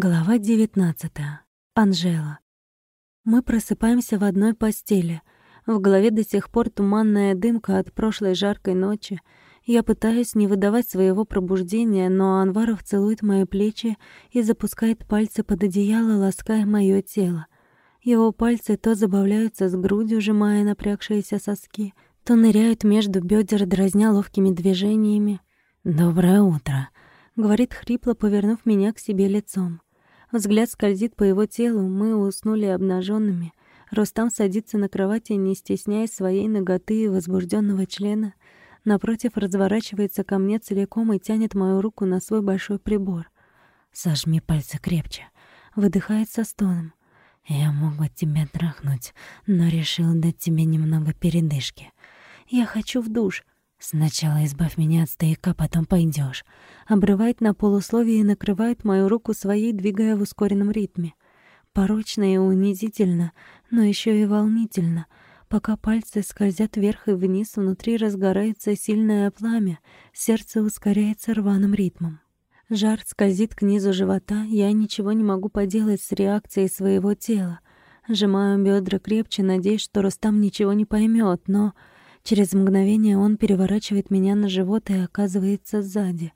Глава 19. Анжела. Мы просыпаемся в одной постели. В голове до сих пор туманная дымка от прошлой жаркой ночи. Я пытаюсь не выдавать своего пробуждения, но Анваров целует мои плечи и запускает пальцы под одеяло, лаская моё тело. Его пальцы то забавляются с грудью, сжимая напрягшиеся соски, то ныряют между бедер, дразня ловкими движениями. «Доброе утро», говорит хрипло, повернув меня к себе лицом. Взгляд скользит по его телу, мы уснули обнаженными. Рустам садится на кровати, не стесняясь своей ноготы и возбужденного члена. Напротив разворачивается ко мне целиком и тянет мою руку на свой большой прибор. «Сожми пальцы крепче», — выдыхает со стоном. «Я мог бы тебя трахнуть, но решил дать тебе немного передышки. Я хочу в душ», «Сначала избавь меня от стояка, потом пойдешь. Обрывает на полусловие и накрывает мою руку своей, двигая в ускоренном ритме. Порочно и унизительно, но еще и волнительно. Пока пальцы скользят вверх и вниз, внутри разгорается сильное пламя, сердце ускоряется рваным ритмом. Жар скользит к низу живота, я ничего не могу поделать с реакцией своего тела. Сжимаю бедра крепче, надеясь, что Рустам ничего не поймет, но... Через мгновение он переворачивает меня на живот и оказывается сзади.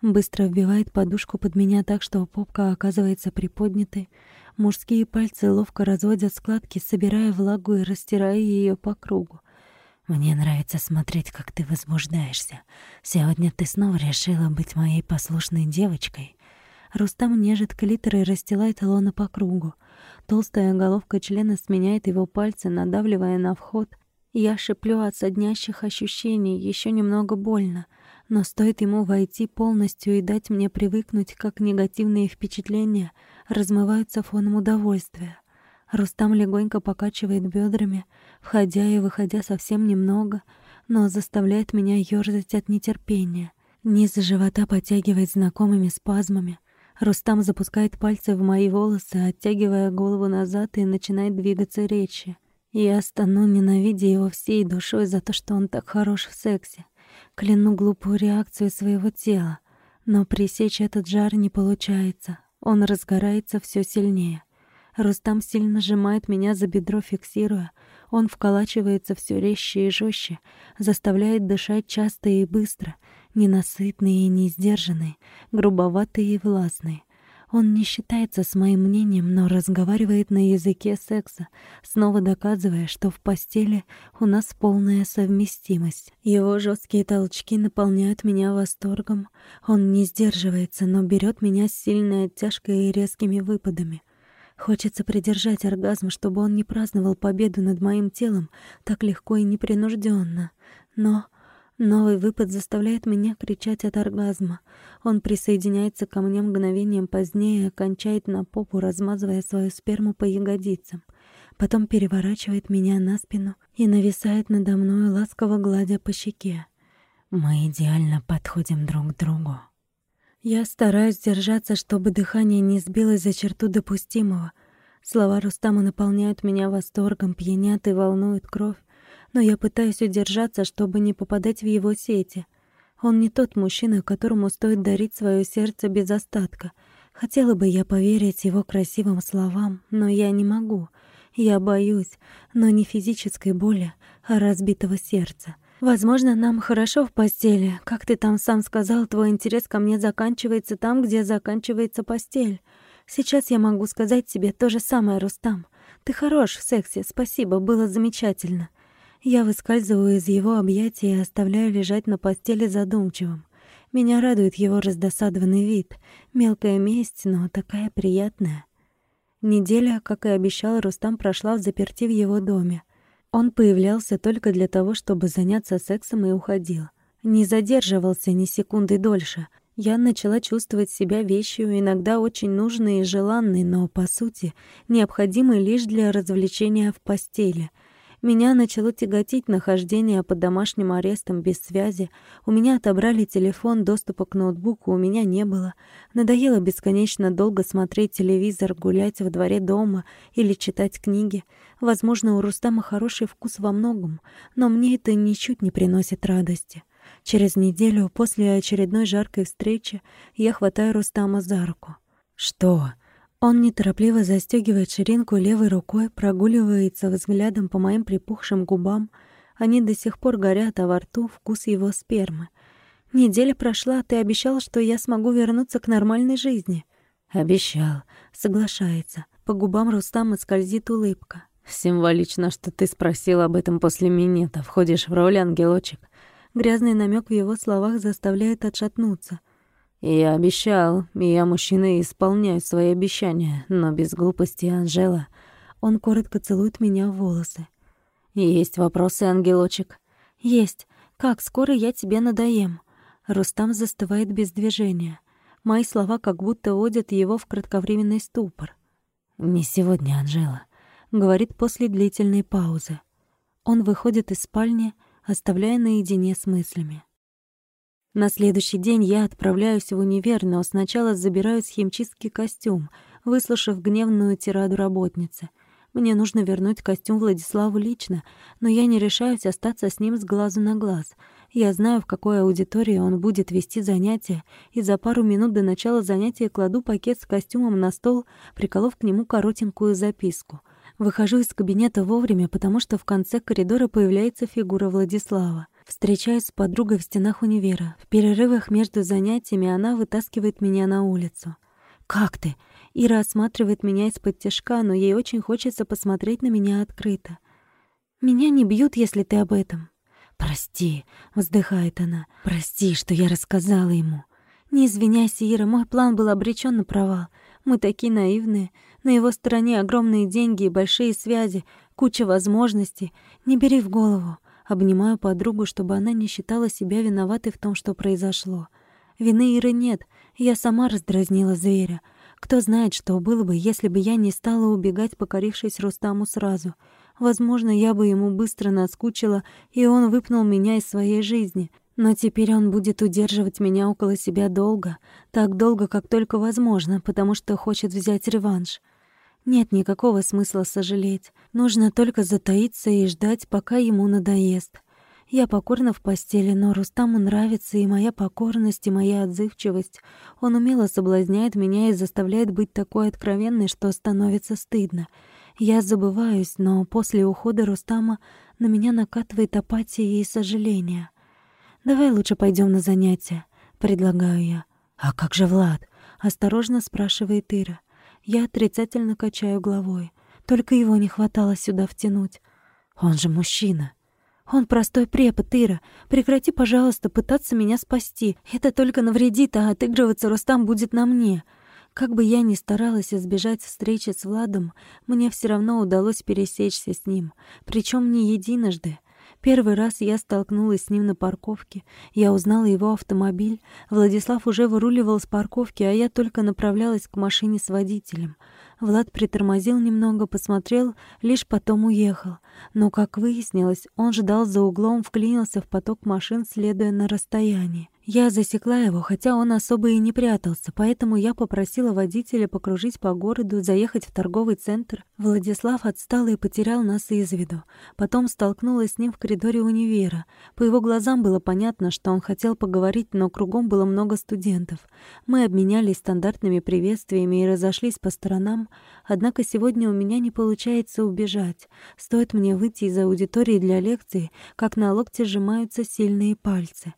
Быстро вбивает подушку под меня так, что попка оказывается приподнятой. Мужские пальцы ловко разводят складки, собирая влагу и растирая ее по кругу. Мне нравится смотреть, как ты возбуждаешься. Сегодня ты снова решила быть моей послушной девочкой. Рустам нежит клитор и расстилает лона по кругу. Толстая головка члена сменяет его пальцы, надавливая на вход — я шиплю от соднящих ощущений, еще немного больно, но стоит ему войти полностью и дать мне привыкнуть, как негативные впечатления размываются фоном удовольствия. Рустам легонько покачивает бедрами, входя и выходя совсем немного, но заставляет меня ёрзать от нетерпения. Низ живота подтягивает знакомыми спазмами. Рустам запускает пальцы в мои волосы, оттягивая голову назад и начинает двигаться речи. Я стану, ненавидя его всей душой за то, что он так хорош в сексе. Кляну глупую реакцию своего тела. Но пресечь этот жар не получается. Он разгорается все сильнее. Рустам сильно сжимает меня за бедро, фиксируя. Он вколачивается все резче и жестче, заставляет дышать часто и быстро, ненасытный и несдержанный, грубоватый и властный. Он не считается с моим мнением, но разговаривает на языке секса, снова доказывая, что в постели у нас полная совместимость. Его жесткие толчки наполняют меня восторгом. Он не сдерживается, но берет меня с сильной оттяжкой и резкими выпадами. Хочется придержать оргазм, чтобы он не праздновал победу над моим телом так легко и непринужденно. Но Новый выпад заставляет меня кричать от оргазма. Он присоединяется ко мне мгновением позднее и кончает на попу, размазывая свою сперму по ягодицам. Потом переворачивает меня на спину и нависает надо мной, ласково гладя по щеке. Мы идеально подходим друг к другу. Я стараюсь держаться, чтобы дыхание не сбилось за черту допустимого. Слова Рустама наполняют меня восторгом, пьянят и волнуют кровь но я пытаюсь удержаться, чтобы не попадать в его сети. Он не тот мужчина, которому стоит дарить свое сердце без остатка. Хотела бы я поверить его красивым словам, но я не могу. Я боюсь, но не физической боли, а разбитого сердца. Возможно, нам хорошо в постели. Как ты там сам сказал, твой интерес ко мне заканчивается там, где заканчивается постель. Сейчас я могу сказать тебе то же самое, Рустам. Ты хорош в сексе, спасибо, было замечательно. Я выскальзываю из его объятий и оставляю лежать на постели задумчивым. Меня радует его раздосадованный вид. Мелкая месть, но такая приятная. Неделя, как и обещал, Рустам прошла в заперти в его доме. Он появлялся только для того, чтобы заняться сексом и уходил. Не задерживался ни секунды дольше. Я начала чувствовать себя вещью, иногда очень нужной и желанной, но, по сути, необходимой лишь для развлечения в постели — меня начало тяготить нахождение под домашним арестом без связи. У меня отобрали телефон, доступа к ноутбуку у меня не было. Надоело бесконечно долго смотреть телевизор, гулять во дворе дома или читать книги. Возможно, у Рустама хороший вкус во многом, но мне это ничуть не приносит радости. Через неделю после очередной жаркой встречи я хватаю Рустама за руку. «Что?» Он неторопливо застегивает ширинку левой рукой, прогуливается взглядом по моим припухшим губам. Они до сих пор горят, а во рту вкус его спермы. Неделя прошла, ты обещал, что я смогу вернуться к нормальной жизни. Обещал. Соглашается. По губам Рустама скользит улыбка. Символично, что ты спросил об этом после минета. Входишь в роль, ангелочек. Грязный намек в его словах заставляет отшатнуться. «Я обещал, и я мужчина и исполняю свои обещания, но без глупости, Анжела». Он коротко целует меня в волосы. «Есть вопросы, ангелочек?» «Есть. Как скоро я тебе надоем?» Рустам застывает без движения. Мои слова как будто водят его в кратковременный ступор. «Не сегодня, Анжела», — говорит после длительной паузы. Он выходит из спальни, оставляя наедине с мыслями. На следующий день я отправляюсь в универ, но сначала забираю с химчистки костюм, выслушав гневную тираду работницы. Мне нужно вернуть костюм Владиславу лично, но я не решаюсь остаться с ним с глазу на глаз. Я знаю, в какой аудитории он будет вести занятия, и за пару минут до начала занятия кладу пакет с костюмом на стол, приколов к нему коротенькую записку — Выхожу из кабинета вовремя, потому что в конце коридора появляется фигура Владислава. Встречаюсь с подругой в стенах универа. В перерывах между занятиями она вытаскивает меня на улицу. «Как ты?» Ира осматривает меня из-под тяжка, но ей очень хочется посмотреть на меня открыто. «Меня не бьют, если ты об этом». «Прости», — вздыхает она. «Прости, что я рассказала ему». «Не извиняйся, Ира, мой план был обречен на провал. Мы такие наивные. На его стороне огромные деньги и большие связи, куча возможностей. Не бери в голову. Обнимаю подругу, чтобы она не считала себя виноватой в том, что произошло. Вины Иры нет. Я сама раздразнила зверя. Кто знает, что было бы, если бы я не стала убегать, покорившись Рустаму сразу. Возможно, я бы ему быстро наскучила, и он выпнул меня из своей жизни — но теперь он будет удерживать меня около себя долго, так долго, как только возможно, потому что хочет взять реванш. Нет никакого смысла сожалеть. Нужно только затаиться и ждать, пока ему надоест. Я покорна в постели, но Рустаму нравится и моя покорность, и моя отзывчивость. Он умело соблазняет меня и заставляет быть такой откровенной, что становится стыдно. Я забываюсь, но после ухода Рустама на меня накатывает апатия и сожаление. «Давай лучше пойдем на занятия», — предлагаю я. «А как же Влад?» — осторожно спрашивает Ира. Я отрицательно качаю головой. Только его не хватало сюда втянуть. «Он же мужчина». «Он простой препод, Ира. Прекрати, пожалуйста, пытаться меня спасти. Это только навредит, а отыгрываться Рустам будет на мне». Как бы я ни старалась избежать встречи с Владом, мне все равно удалось пересечься с ним, причем не единожды. Первый раз я столкнулась с ним на парковке. Я узнала его автомобиль. Владислав уже выруливал с парковки, а я только направлялась к машине с водителем. Влад притормозил немного, посмотрел, лишь потом уехал. Но, как выяснилось, он ждал за углом, вклинился в поток машин, следуя на расстоянии. Я засекла его, хотя он особо и не прятался, поэтому я попросила водителя покружить по городу, заехать в торговый центр. Владислав отстал и потерял нас из виду. Потом столкнулась с ним в коридоре универа. По его глазам было понятно, что он хотел поговорить, но кругом было много студентов. Мы обменялись стандартными приветствиями и разошлись по сторонам, однако сегодня у меня не получается убежать. Стоит мне выйти из аудитории для лекции, как на локте сжимаются сильные пальцы.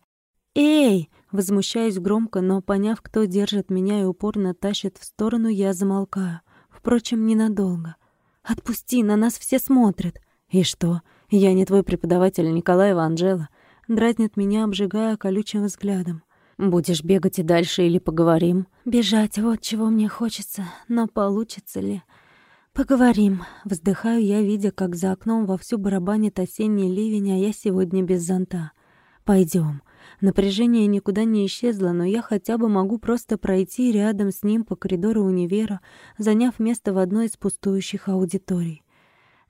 «Эй!» — возмущаюсь громко, но, поняв, кто держит меня и упорно тащит в сторону, я замолкаю. Впрочем, ненадолго. «Отпусти, на нас все смотрят!» «И что? Я не твой преподаватель Николаева Анжела?» Дразнит меня, обжигая колючим взглядом. «Будешь бегать и дальше или поговорим?» «Бежать, вот чего мне хочется, но получится ли?» «Поговорим». Вздыхаю я, видя, как за окном вовсю барабанит осенний ливень, а я сегодня без зонта. Пойдем. Напряжение никуда не исчезло, но я хотя бы могу просто пройти рядом с ним по коридору универа, заняв место в одной из пустующих аудиторий.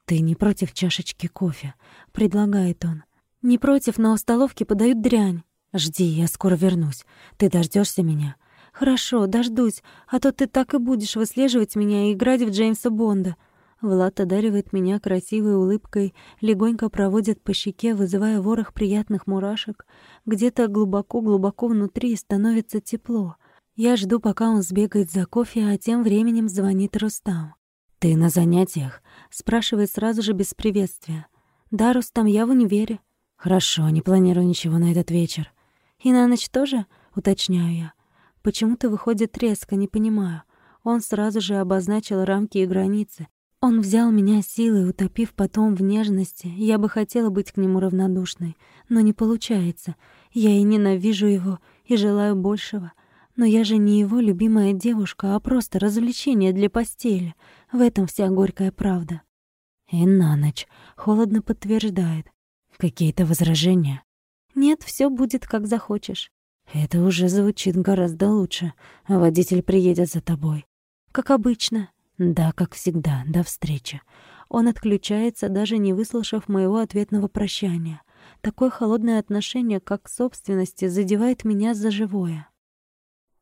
«Ты не против чашечки кофе?» — предлагает он. «Не против, но в столовке подают дрянь». «Жди, я скоро вернусь. Ты дождешься меня?» «Хорошо, дождусь, а то ты так и будешь выслеживать меня и играть в Джеймса Бонда. Влад одаривает меня красивой улыбкой, легонько проводит по щеке, вызывая ворох приятных мурашек. Где-то глубоко-глубоко внутри становится тепло. Я жду, пока он сбегает за кофе, а тем временем звонит Рустам. «Ты на занятиях?» — спрашивает сразу же без приветствия. «Да, Рустам, я в универе». «Хорошо, не планирую ничего на этот вечер». «И на ночь тоже?» — уточняю я. Почему-то выходит резко, не понимаю. Он сразу же обозначил рамки и границы. Он взял меня силой, утопив потом в нежности. Я бы хотела быть к нему равнодушной, но не получается. Я и ненавижу его, и желаю большего. Но я же не его любимая девушка, а просто развлечение для постели. В этом вся горькая правда. И на ночь холодно подтверждает. Какие-то возражения? Нет, все будет как захочешь. Это уже звучит гораздо лучше. Водитель приедет за тобой. Как обычно. Да, как всегда, до встречи. Он отключается, даже не выслушав моего ответного прощания. Такое холодное отношение, как к собственности, задевает меня за живое.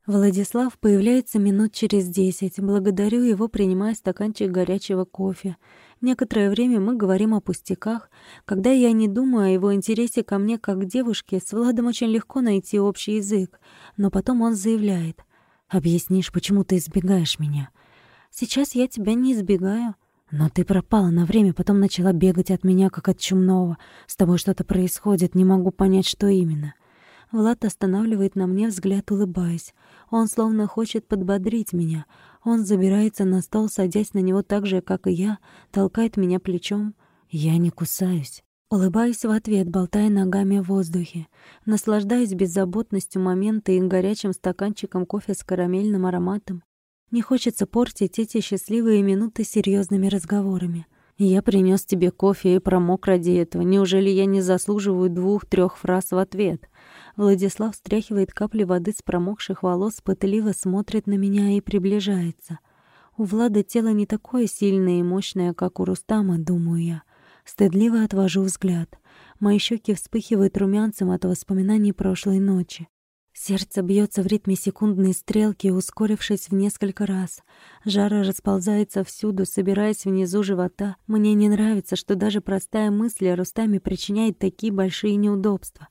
Владислав появляется минут через десять. Благодарю его, принимая стаканчик горячего кофе. Некоторое время мы говорим о пустяках. Когда я не думаю о его интересе ко мне как к девушке, с Владом очень легко найти общий язык. Но потом он заявляет. «Объяснишь, почему ты избегаешь меня?» Сейчас я тебя не избегаю. Но ты пропала на время, потом начала бегать от меня, как от чумного. С тобой что-то происходит, не могу понять, что именно. Влад останавливает на мне взгляд, улыбаясь. Он словно хочет подбодрить меня. Он забирается на стол, садясь на него так же, как и я, толкает меня плечом. Я не кусаюсь. Улыбаюсь в ответ, болтая ногами в воздухе. Наслаждаюсь беззаботностью момента и горячим стаканчиком кофе с карамельным ароматом. Не хочется портить эти счастливые минуты серьезными разговорами. Я принес тебе кофе и промок ради этого. Неужели я не заслуживаю двух-трех фраз в ответ? Владислав стряхивает капли воды с промокших волос, пытливо смотрит на меня и приближается. У Влада тело не такое сильное и мощное, как у Рустама, думаю я. Стыдливо отвожу взгляд. Мои щеки вспыхивают румянцем от воспоминаний прошлой ночи. Сердце бьется в ритме секундной стрелки, ускорившись в несколько раз. Жара расползается всюду, собираясь внизу живота. Мне не нравится, что даже простая мысль о Рустаме причиняет такие большие неудобства.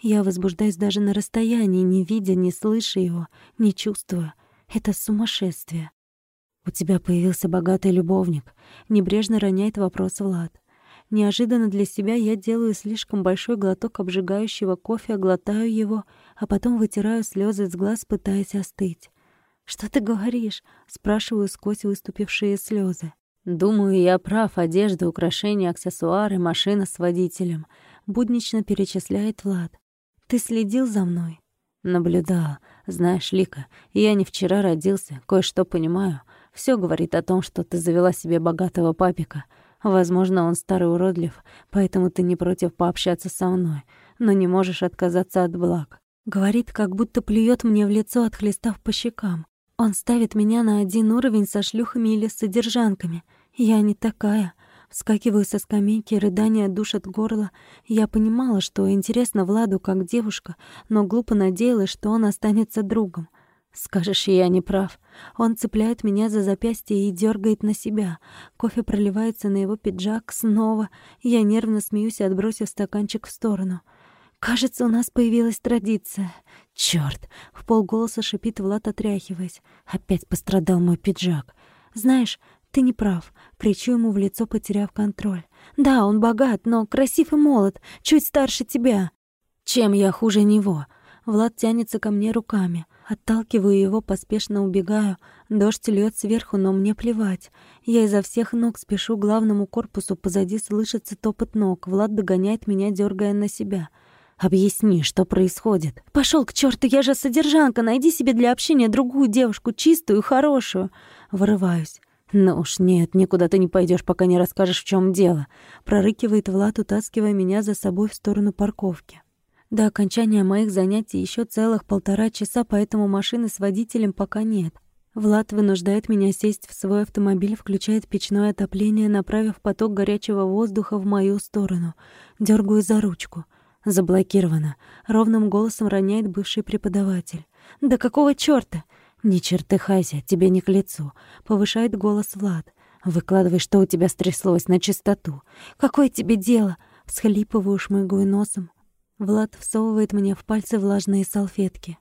Я возбуждаюсь даже на расстоянии, не видя, не слыша его, не чувствуя. Это сумасшествие. «У тебя появился богатый любовник», — небрежно роняет вопрос Влад. Неожиданно для себя я делаю слишком большой глоток обжигающего кофе, глотаю его, а потом вытираю слезы с глаз, пытаясь остыть. «Что ты говоришь?» — спрашиваю сквозь выступившие слезы. «Думаю, я прав. Одежда, украшения, аксессуары, машина с водителем». Буднично перечисляет Влад. «Ты следил за мной?» «Наблюдал. Знаешь, Лика, я не вчера родился, кое-что понимаю. Все говорит о том, что ты завела себе богатого папика. Возможно, он старый уродлив, поэтому ты не против пообщаться со мной, но не можешь отказаться от благ. Говорит, как будто плюет мне в лицо, отхлестав по щекам. Он ставит меня на один уровень со шлюхами или содержанками. Я не такая. Вскакиваю со скамейки, рыдания душат горло. Я понимала, что интересно Владу как девушка, но глупо надеялась, что он останется другом. Скажешь, я не прав. Он цепляет меня за запястье и дергает на себя. Кофе проливается на его пиджак снова. Я нервно смеюсь, отбросив стаканчик в сторону. Кажется, у нас появилась традиция. Чёрт! В полголоса шипит Влад, отряхиваясь. Опять пострадал мой пиджак. Знаешь, ты не прав. Кричу ему в лицо, потеряв контроль. Да, он богат, но красив и молод, чуть старше тебя. Чем я хуже него? Влад тянется ко мне руками. Отталкиваю его, поспешно убегаю. Дождь льет сверху, но мне плевать. Я изо всех ног спешу к главному корпусу, позади слышится топот ног. Влад догоняет меня, дергая на себя. «Объясни, что происходит?» Пошел к черту, я же содержанка. Найди себе для общения другую девушку, чистую, хорошую». Вырываюсь. «Ну уж нет, никуда ты не пойдешь, пока не расскажешь, в чем дело», — прорыкивает Влад, утаскивая меня за собой в сторону парковки. До окончания моих занятий еще целых полтора часа, поэтому машины с водителем пока нет. Влад вынуждает меня сесть в свой автомобиль, включает печное отопление, направив поток горячего воздуха в мою сторону. Дергаю за ручку. Заблокировано. Ровным голосом роняет бывший преподаватель. «Да какого чёрта?» «Не чертыхайся, тебе не к лицу», — повышает голос Влад. «Выкладывай, что у тебя стряслось, на чистоту». «Какое тебе дело?» — всхлипываю, шмыгаю носом. Влад всовывает мне в пальцы влажные салфетки.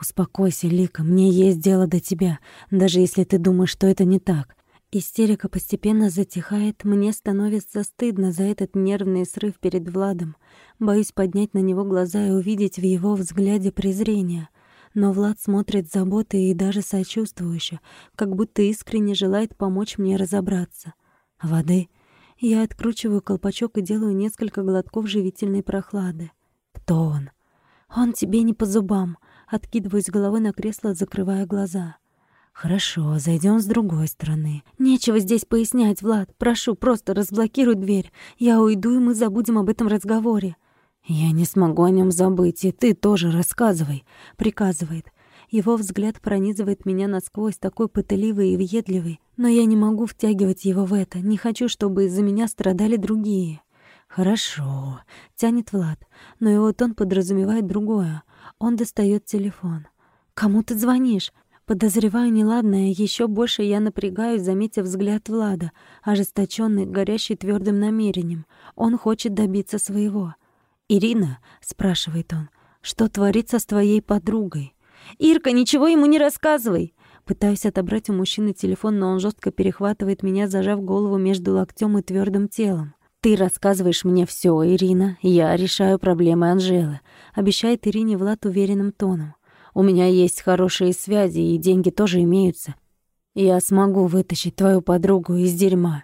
Успокойся, Лика, мне есть дело до тебя, даже если ты думаешь, что это не так. Истерика постепенно затихает, мне становится стыдно за этот нервный срыв перед Владом. Боюсь поднять на него глаза и увидеть в его взгляде презрение. Но Влад смотрит заботой и даже сочувствующе, как будто искренне желает помочь мне разобраться. Воды. Я откручиваю колпачок и делаю несколько глотков живительной прохлады. Кто он? Он тебе не по зубам. Откидываюсь головой на кресло, закрывая глаза. «Хорошо, зайдем с другой стороны. Нечего здесь пояснять, Влад. Прошу, просто разблокируй дверь. Я уйду, и мы забудем об этом разговоре». «Я не смогу о нем забыть, и ты тоже рассказывай», — приказывает. Его взгляд пронизывает меня насквозь, такой пытливый и въедливый. Но я не могу втягивать его в это. Не хочу, чтобы из-за меня страдали другие. «Хорошо», — тянет Влад, но его тон подразумевает другое. Он достает телефон. «Кому ты звонишь?» Подозреваю неладное, еще больше я напрягаюсь, заметив взгляд Влада, ожесточенный, горящий твердым намерением. Он хочет добиться своего. «Ирина», — спрашивает он, — «что творится с твоей подругой?» «Ирка, ничего ему не рассказывай!» Пытаюсь отобрать у мужчины телефон, но он жестко перехватывает меня, зажав голову между локтем и твердым телом. «Ты рассказываешь мне все, Ирина. Я решаю проблемы Анжелы», — обещает Ирине Влад уверенным тоном. «У меня есть хорошие связи, и деньги тоже имеются. Я смогу вытащить твою подругу из дерьма».